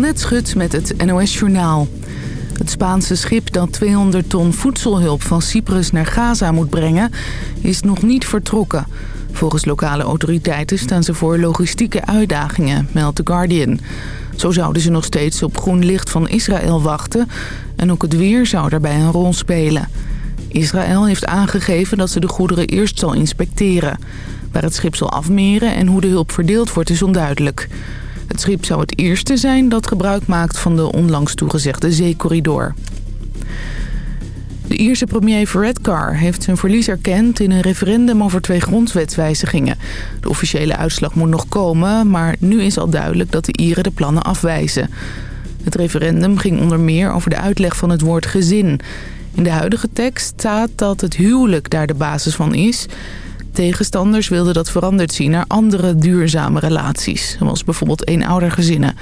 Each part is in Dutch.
Annette Schut met het NOS Journaal. Het Spaanse schip dat 200 ton voedselhulp van Cyprus naar Gaza moet brengen... is nog niet vertrokken. Volgens lokale autoriteiten staan ze voor logistieke uitdagingen, meldt The Guardian. Zo zouden ze nog steeds op groen licht van Israël wachten... en ook het weer zou daarbij een rol spelen. Israël heeft aangegeven dat ze de goederen eerst zal inspecteren. Waar het schip zal afmeren en hoe de hulp verdeeld wordt is onduidelijk... Het schip zou het eerste zijn dat gebruik maakt van de onlangs toegezegde zeecorridor. De Ierse premier Varadkar heeft zijn verlies erkend in een referendum over twee grondwetswijzigingen. De officiële uitslag moet nog komen, maar nu is al duidelijk dat de Ieren de plannen afwijzen. Het referendum ging onder meer over de uitleg van het woord gezin. In de huidige tekst staat dat het huwelijk daar de basis van is... Tegenstanders wilden dat veranderd zien naar andere duurzame relaties, zoals bijvoorbeeld eenoudergezinnen.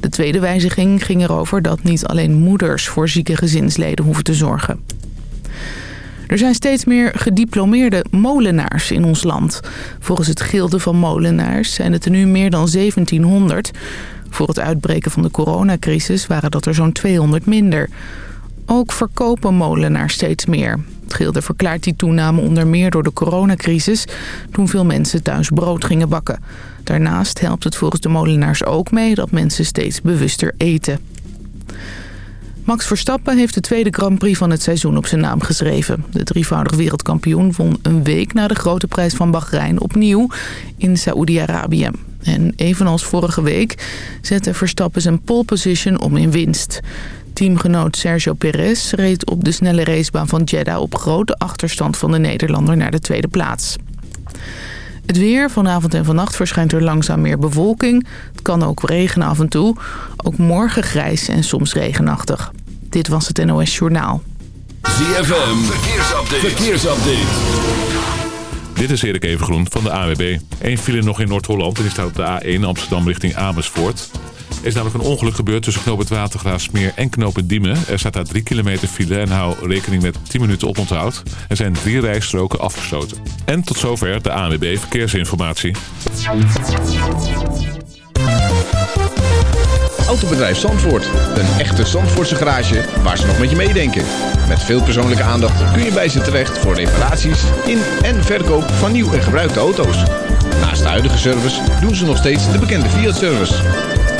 De tweede wijziging ging erover dat niet alleen moeders voor zieke gezinsleden hoeven te zorgen. Er zijn steeds meer gediplomeerde molenaars in ons land. Volgens het Gilde van Molenaars zijn het er nu meer dan 1700. Voor het uitbreken van de coronacrisis waren dat er zo'n 200 minder. Ook verkopen molenaars steeds meer. Gilde verklaart die toename onder meer door de coronacrisis... toen veel mensen thuis brood gingen bakken. Daarnaast helpt het volgens de molenaars ook mee dat mensen steeds bewuster eten. Max Verstappen heeft de tweede Grand Prix van het seizoen op zijn naam geschreven. De drievoudig wereldkampioen won een week na de grote prijs van Bahrein opnieuw in Saoedi-Arabië. En evenals vorige week zette Verstappen zijn pole position om in winst. Teamgenoot Sergio Perez reed op de snelle racebaan van Jeddah op grote achterstand van de Nederlander naar de tweede plaats. Het weer, vanavond en vannacht verschijnt er langzaam meer bewolking. Het kan ook regenen af en toe. Ook morgen grijs en soms regenachtig. Dit was het NOS Journaal. ZFM, verkeersupdate. verkeersupdate. Dit is Erik Evengroen van de AWB. Eén file nog in Noord-Holland en die staat op de A1 Amsterdam richting Amersfoort. Is namelijk een ongeluk gebeurd tussen knoop het Watergraafsmeer en knoop het Diemen. Er staat daar 3 kilometer file en hou rekening met 10 minuten oponthoud. Er zijn drie rijstroken afgesloten. En tot zover de ANWB Verkeersinformatie. Autobedrijf Zandvoort. Een echte Zandvoortse garage waar ze nog met je meedenken. Met veel persoonlijke aandacht kun je bij ze terecht voor reparaties in en verkoop van nieuw en gebruikte auto's. Naast de huidige service doen ze nog steeds de bekende Fiat-service.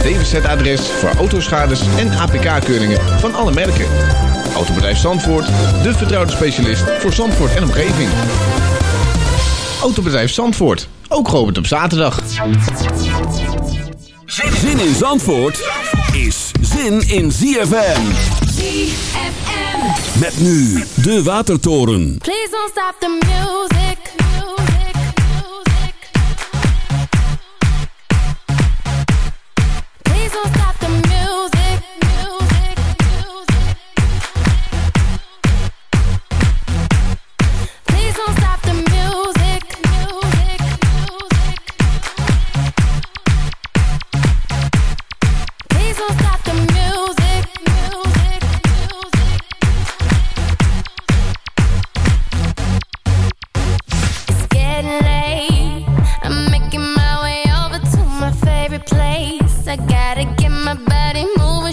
DWZ-adres voor autoschades en APK-keuringen van alle merken. Autobedrijf Zandvoort, de vertrouwde specialist voor Zandvoort en omgeving. Autobedrijf Zandvoort, ook geopend op zaterdag. Zin in Zandvoort is zin in ZFM. ZFM. Met nu de Watertoren. Please don't stop the music. Place. I gotta get my body moving,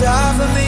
die for me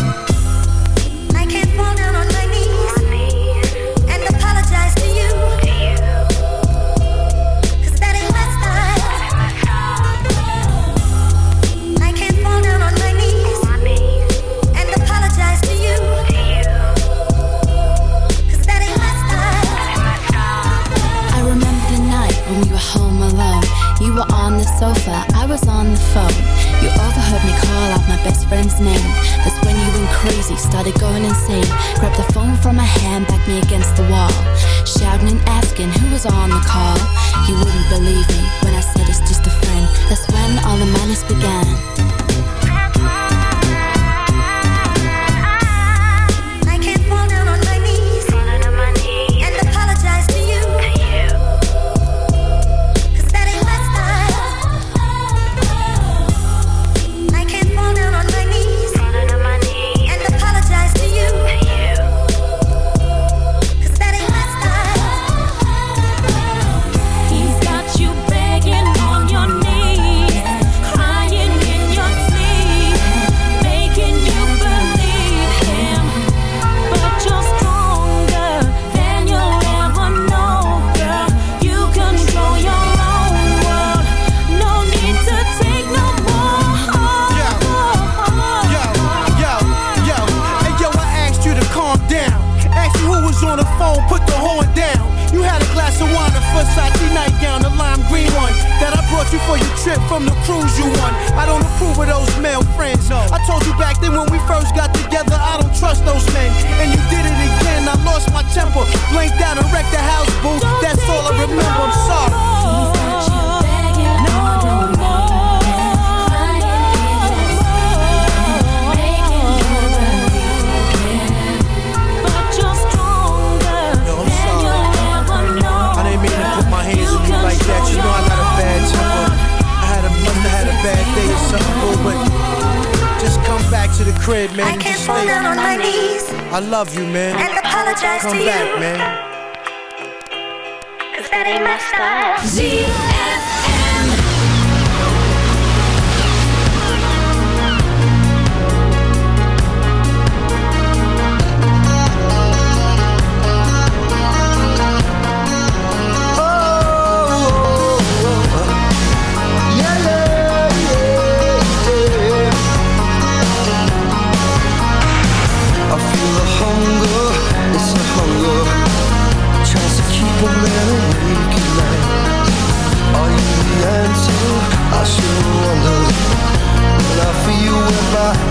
Was on the phone. You overheard me call out my best friend's name. That's when you went crazy, started going insane. Grabbed the phone from my hand, backed me against the wall. Shouting and asking who was on the call. You wouldn't believe me when I said it's just a friend. That's when all the madness began. from the cruise you won. I don't approve of those male friends. No. I told you back then when we first got together, I don't trust those men. And you did it again. I lost my temper, blanked out and wrecked the crib, man. I can't fall down on my knees. I love you, man. And apologize Come to back, you. Come back, man. Cause that ain't my style. Z. over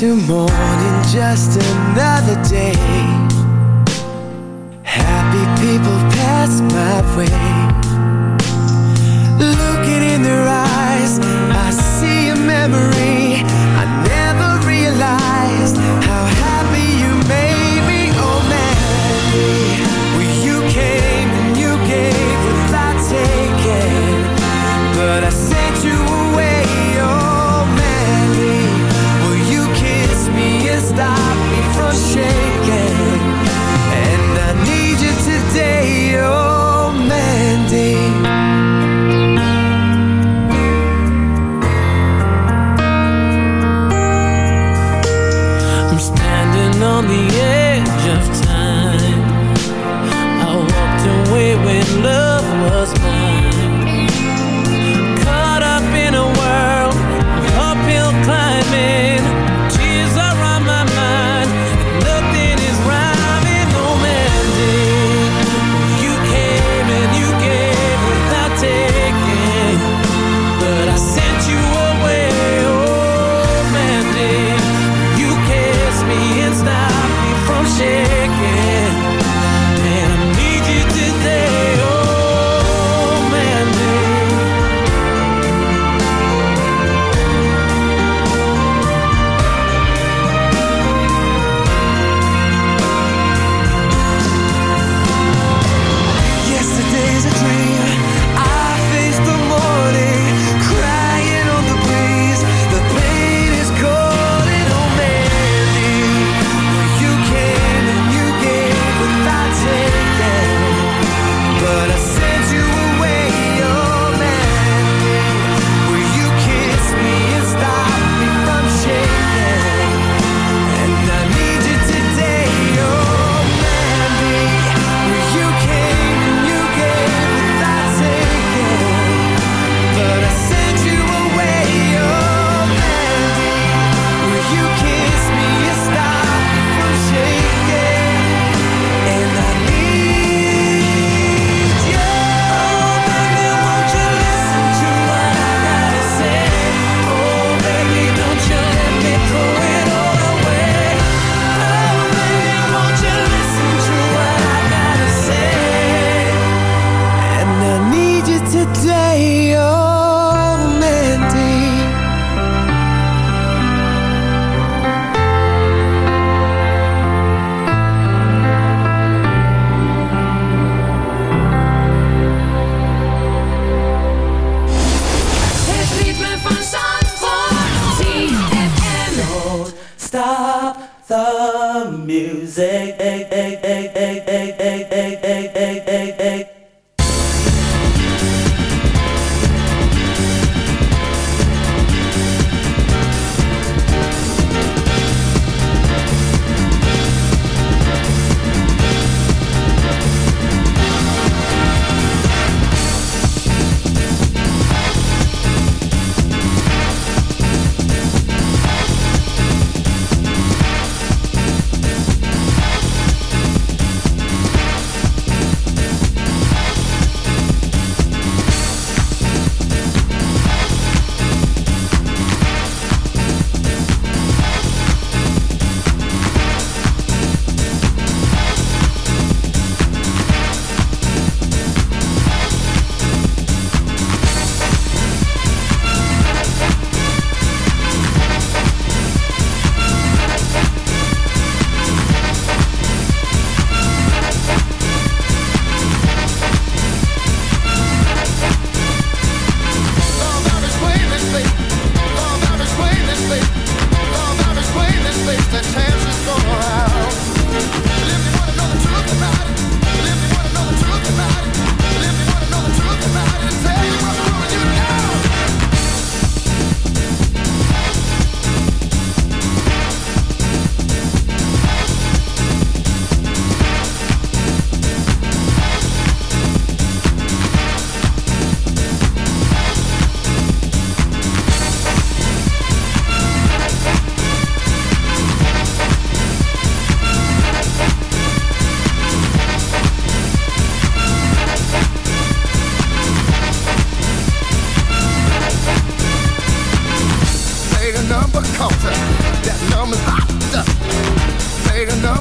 to morning, just another day. stop the music.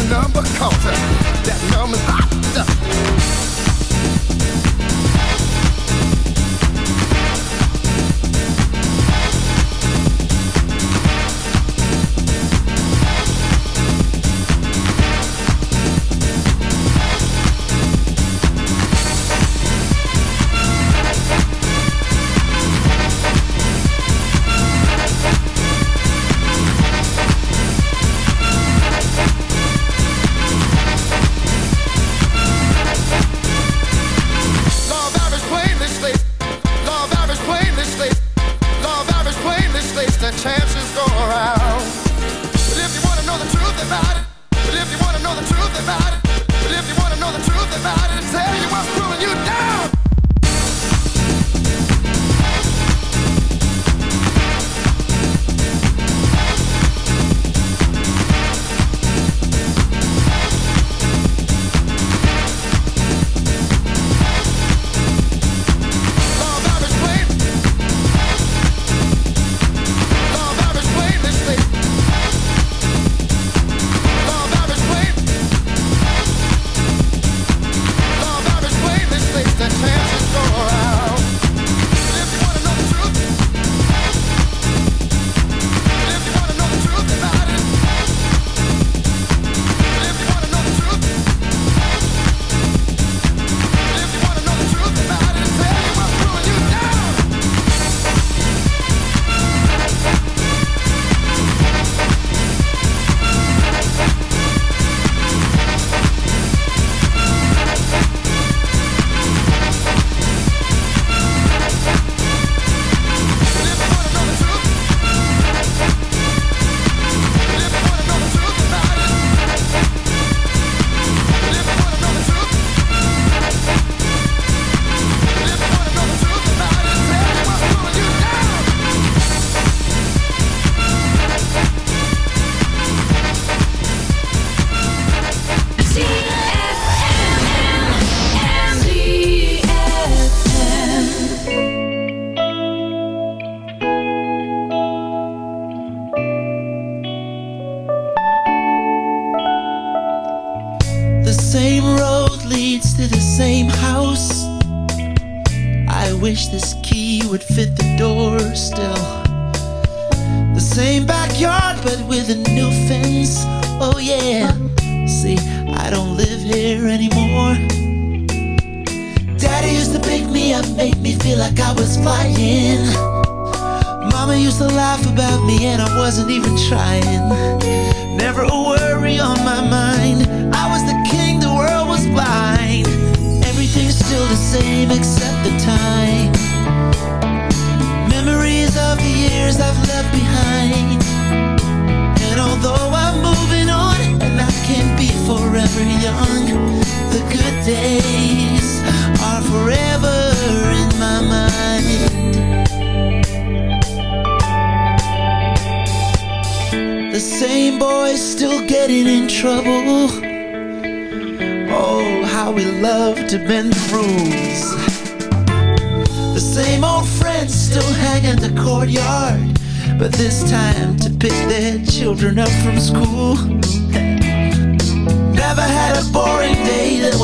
the number counter. That number's hot.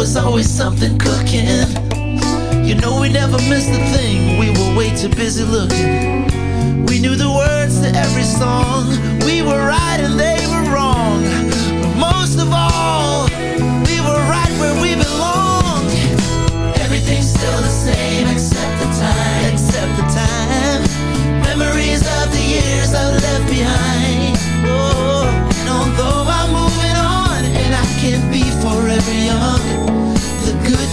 was always something cooking. You know we never missed a thing, we were way too busy looking. We knew the words to every song, we were right and they were wrong. But most of all,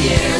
years.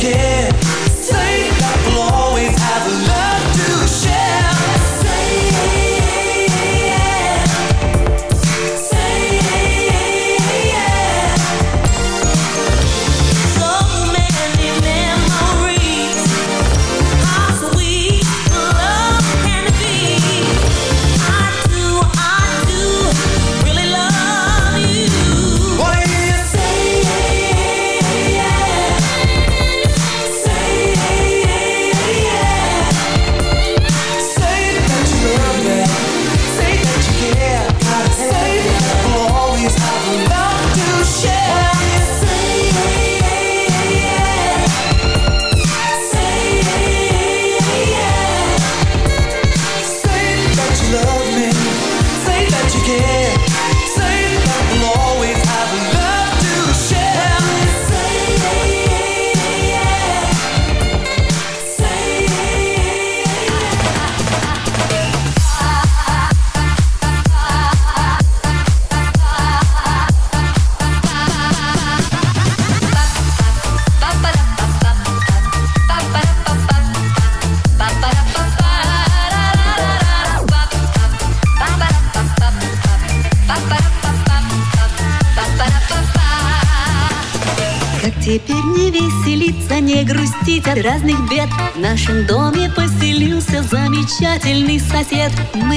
Yeah. замечательный сосед Мы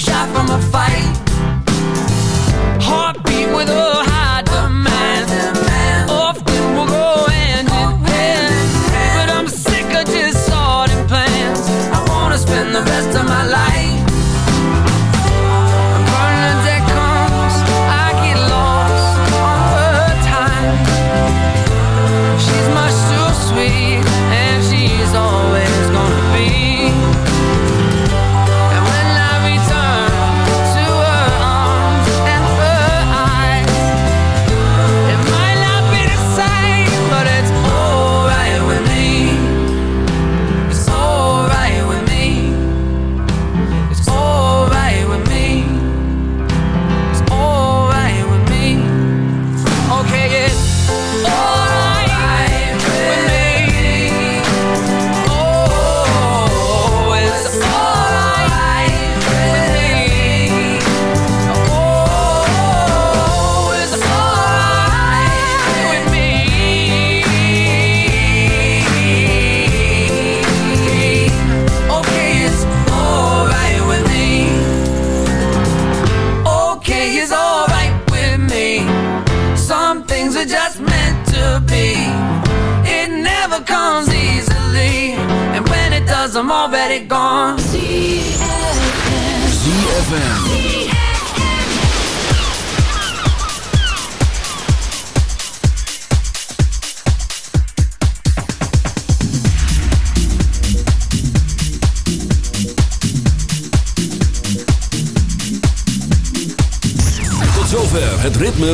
shot from a fight.